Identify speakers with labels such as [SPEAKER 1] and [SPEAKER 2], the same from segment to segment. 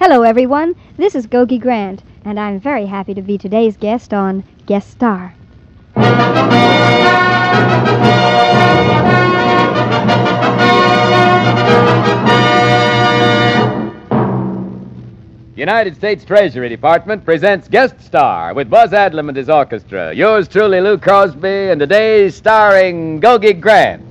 [SPEAKER 1] Hello, everyone. This is Gogi Grant, and I'm very happy to be today's guest on Guest Star.
[SPEAKER 2] United States Treasury Department presents Guest Star with Buzz Adlam and his orchestra. Yours truly, Lou Crosby, and today starring Gogi Grant.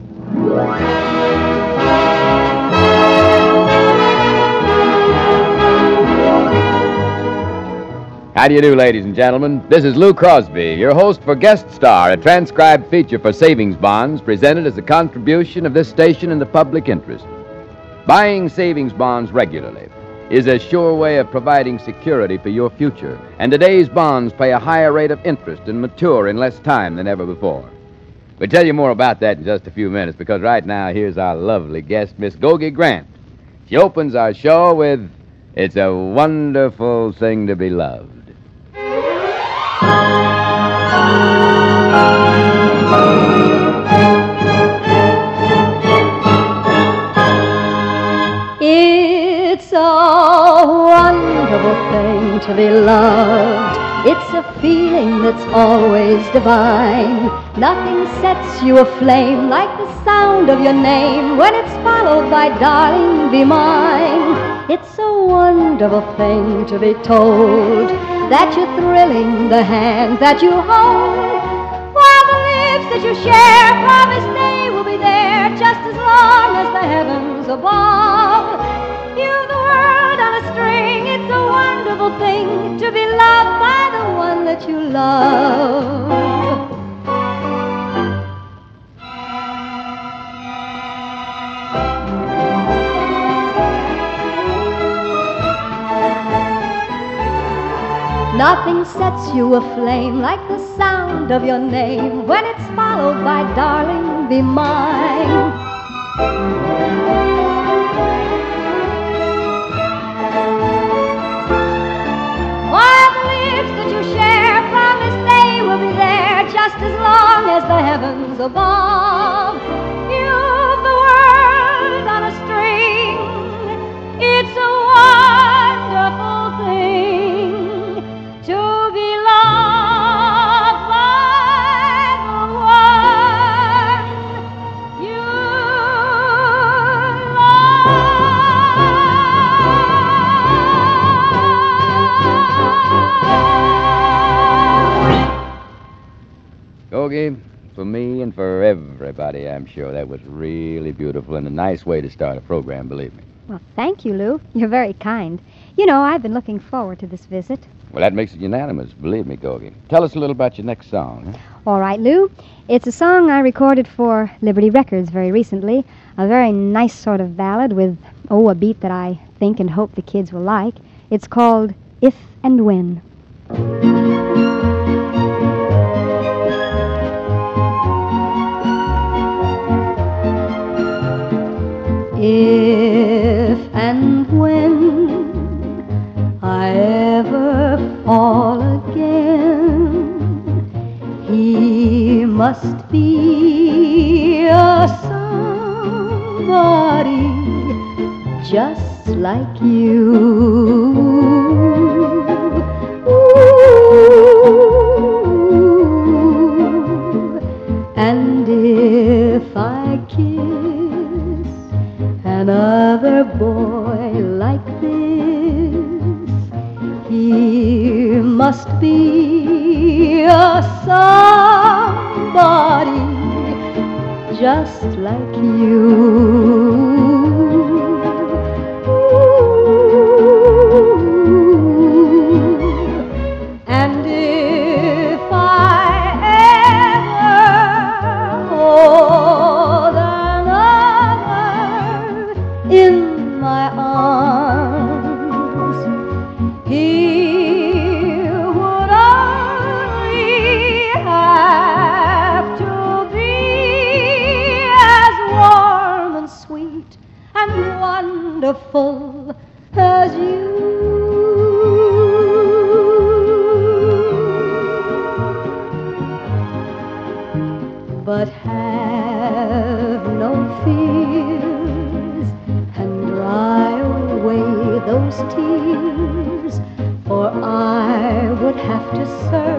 [SPEAKER 2] How do you do, ladies and gentlemen? This is Lou Crosby, your host for Guest Star, a transcribed feature for savings bonds presented as a contribution of this station in the public interest. Buying savings bonds regularly is a sure way of providing security for your future, and today's bonds pay a higher rate of interest and mature in less time than ever before. We'll tell you more about that in just a few minutes because right now here's our lovely guest, Miss Gogi Grant. She opens our show with It's a Wonderful Thing to Be Loved.
[SPEAKER 3] It's a wonderful thing to be loved. It's a feeling that's always divine. Nothing sets you aflame like the sound of your name when it's followed by darling, be mine. It's a wonderful thing to be told that you're thrilling the hand that you hold. While the lips that you share promise they will be there just as long as the heavens above. You've the world on a string. It's a wonderful thing to be loved by the one that you love. Sets you aflame like the sound of your name when it's followed by darling, be mine. While the lips that you share promise they will be there just as long as the heavens above.
[SPEAKER 2] Everybody, I'm sure that was really beautiful and a nice way to start a program, believe me.
[SPEAKER 1] Well, thank you, Lou. You're very kind. You know, I've been looking forward to this visit.
[SPEAKER 2] Well, that makes it unanimous, believe me, Gogi. Tell us a little about your next song. Huh?
[SPEAKER 1] All right, Lou. It's a song I recorded for Liberty Records very recently. A very nice sort of ballad with, oh, a beat that I think and hope the kids will like. It's called If and When.
[SPEAKER 3] If and when I ever fall again, he must be a somebody just like you. Must be a somebody just like you. And if I ever hold another in my arms, Beautiful as you. But have no fears and dry away those tears, for I would have to serve.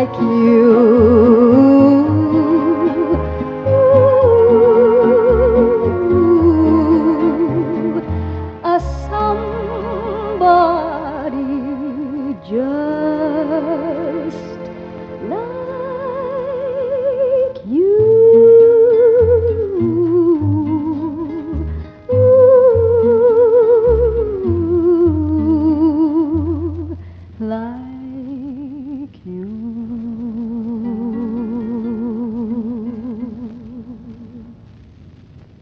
[SPEAKER 3] Like you.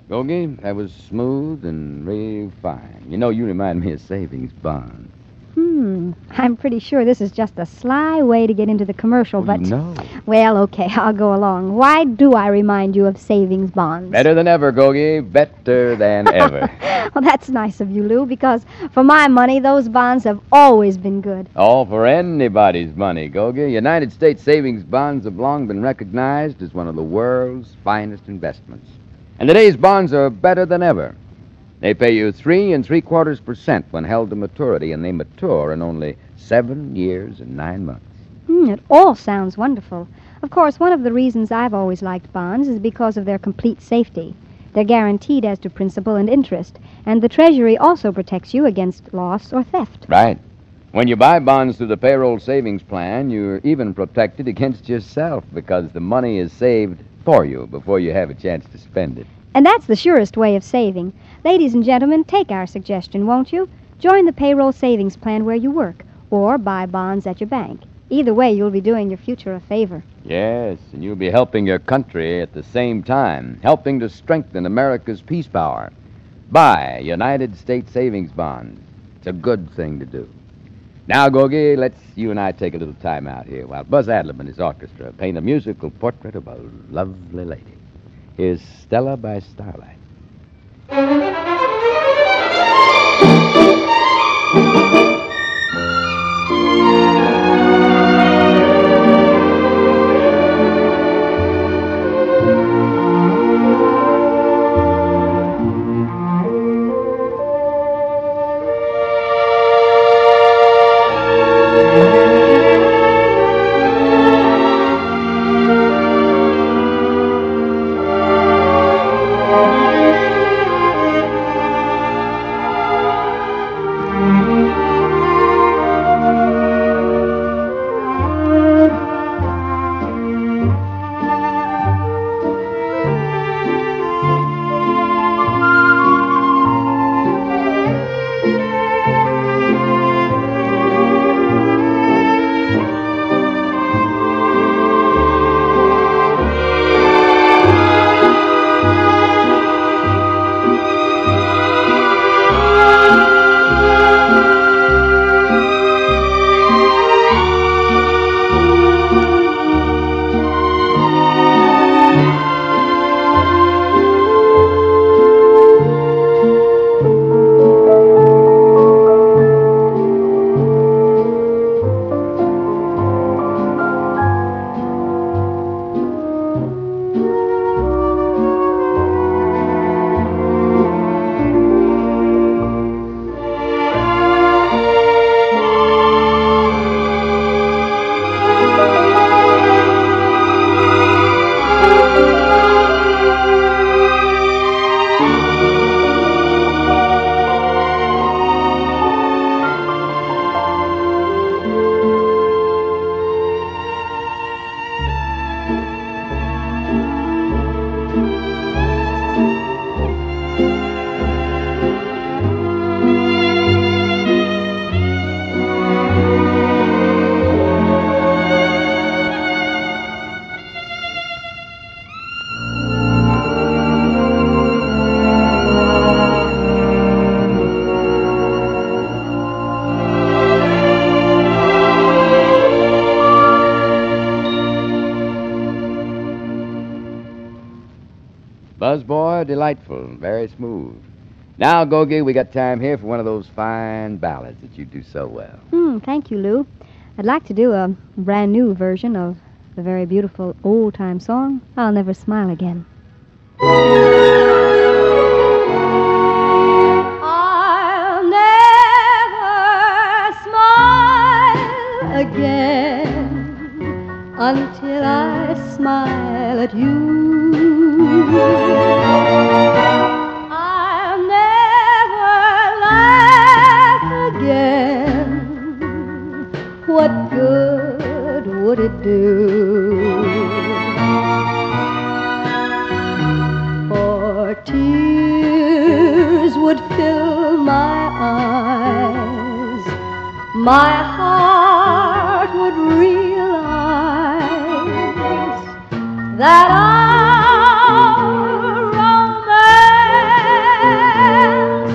[SPEAKER 2] Gogi, that was smooth and real fine. You know, you remind me of savings bonds.
[SPEAKER 1] Hmm. I'm pretty sure this is just a sly way to get into the commercial, but.
[SPEAKER 2] No.
[SPEAKER 1] Well, okay, I'll go along. Why do I remind you of savings bonds?
[SPEAKER 2] Better than ever, Gogi. Better than ever.
[SPEAKER 1] well, that's nice of you, Lou, because for my money, those bonds have always been good.
[SPEAKER 2] All for anybody's money, Gogi. United States savings bonds have long been recognized as one of the world's finest investments. And today's bonds are better than ever. They pay you three and three quarters percent when held to maturity, and they mature in only seven years and nine months.
[SPEAKER 1] Hmm, it all sounds wonderful. Of course, one of the reasons I've always liked bonds is because of their complete safety. They're guaranteed as to principal and interest, and the Treasury also protects you against loss or theft.
[SPEAKER 2] Right. When you buy bonds through the payroll savings plan, you're even protected against yourself because the money is saved for you before you have a chance to spend it.
[SPEAKER 1] And that's the surest way of saving. Ladies and gentlemen, take our suggestion, won't you? Join the payroll savings plan where you work, or buy bonds at your bank. Either way, you'll be doing your future a favor.
[SPEAKER 2] Yes, and you'll be helping your country at the same time, helping to strengthen America's peace power. Buy United States savings bonds. It's a good thing to do. Now, Gogi, let's you and I take a little time out here while Buzz Adlam and his orchestra paint a musical portrait of a lovely lady. Here's Stella by Starlight. Buzzboy, delightful, very smooth. Now, Gogi, we got time here for one of those fine ballads that you do so well.
[SPEAKER 1] Hmm, thank you, Lou. I'd like to do a brand new version of the very beautiful old time song, I'll Never Smile Again.
[SPEAKER 3] I'll never smile again until I smile at you. That our romance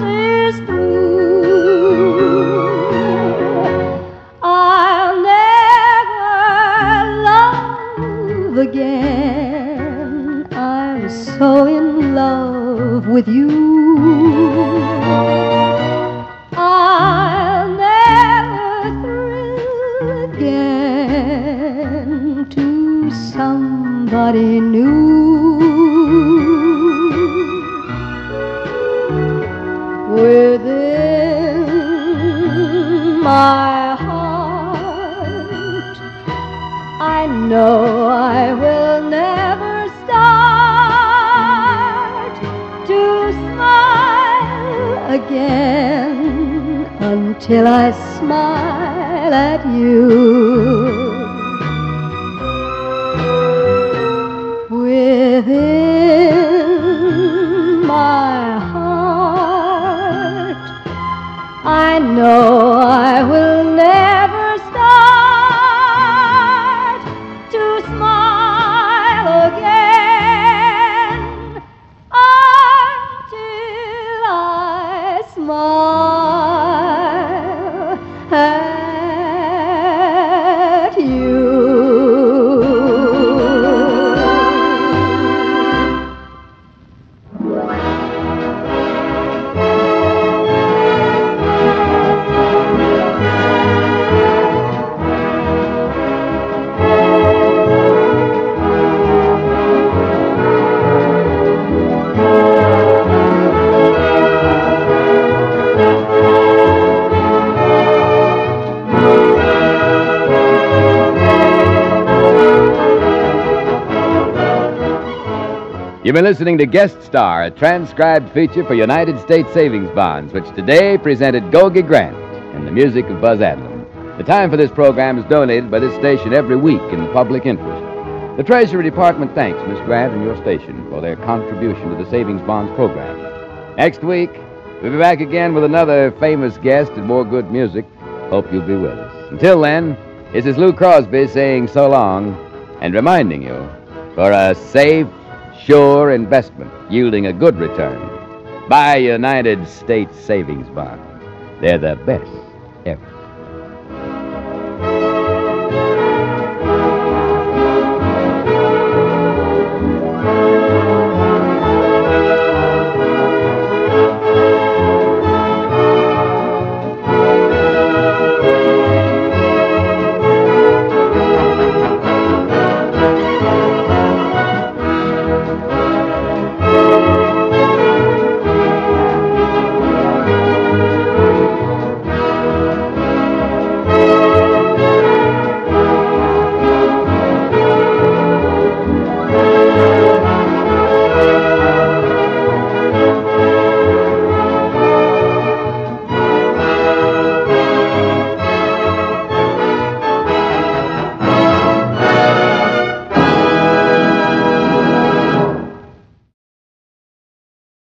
[SPEAKER 3] is through. I'll never love again. I'm so in love with you. I'll never thrill again to somebody new. Within my heart, I know I will never start to smile again until I smile at you. Within my heart, I know I will
[SPEAKER 2] You've been listening to Guest Star, a transcribed feature for United States Savings Bonds, which today presented Gogi Grant and the music of Buzz Adlam. The time for this program is donated by this station every week in the public interest. The Treasury Department thanks Miss Grant and your station for their contribution to the Savings Bonds program. Next week, we'll be back again with another famous guest and more good music. Hope you'll be with us. Until then, this is Lou Crosby saying so long and reminding you for a safe, sure investment yielding a good return. Buy United States Savings Bonds. They're the best ever.